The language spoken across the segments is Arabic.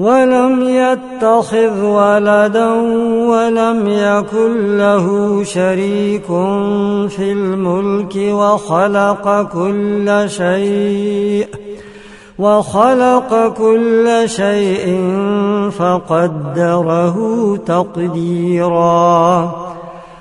ولم يتخذ ولدا ولم يكن له شريك في الملك وخلق كل شيء وخلق كل شيء فقدره تقديرا.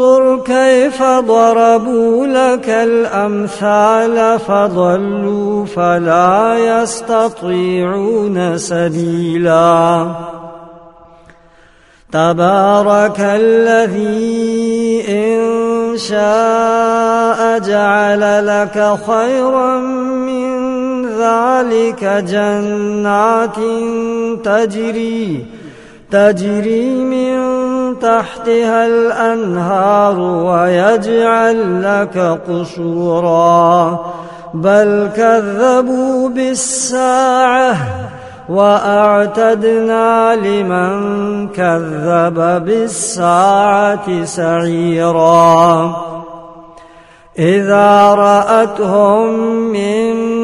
انظر كيف ضربوا لك الأمثال فضلوا فلا يستطيعون سبيلا. تبارك الذي إن شاء جعل لك خيرا من ذلك جنات تجري تجري من تحتها الأنهار ويجعل لك قصورا بل كذبوا بالساعة وأعتدنا لمن كذب بالساعة سعيرا. إذا رأتهم من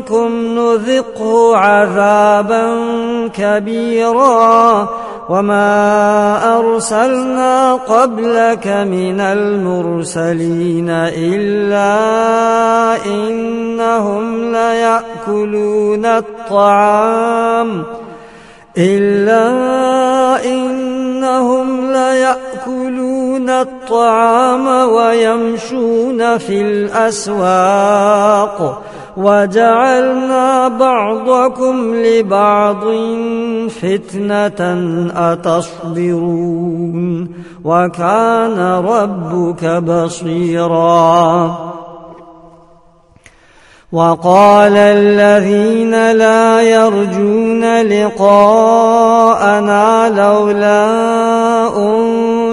منكم نذقه عذابا كبيرا وما أرسلنا قبلك من المرسلين إلا إنهم ليأكلون الطعام إلا إنهم ليأكلون الطعام ويمشون في الأسواق. وجعلنا بعضكم لبعض فتنة أتصبرون. وكان ربك بصيرا. وقال الذين لا يرجون لقاءنا لولا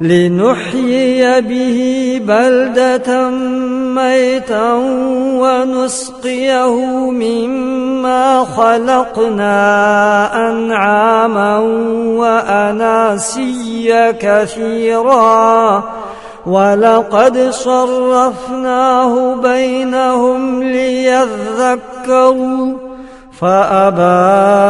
لنحيي به بلدة ميتا ونسقيه مما خلقنا أنعاما وأناسيا كثيرا. ولقد صرفناه بينهم ليذكروا. فأبى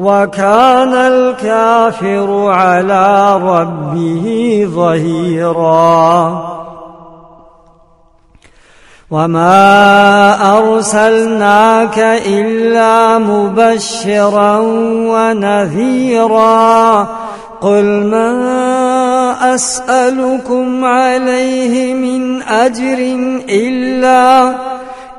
وكان الكافر على ربه ظهيرا. وما أرسلناك إلا مبشرا ونذيرا. قل ما أسألكم عليه من أجر إلا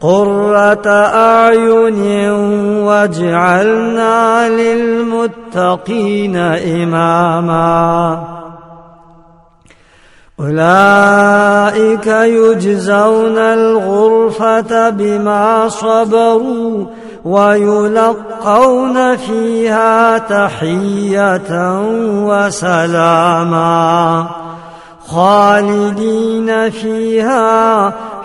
قرة أعين واجعلنا للمتقين إماما. أولئك يجزون الغرفة بما صبروا ويلقون فيها تحية وسلاما. خالدين فيها